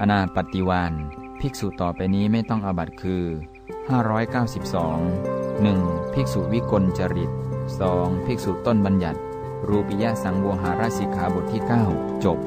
อนาปฏิวานภิกษุต่อไปนี้ไม่ต้องอาบัตคือ 592 1. ภิกษุวิกลจริต 2. ภิกษุต้นบัญญัติ รูปิยะสังวหาราสิกขาบทที่ 9 จบ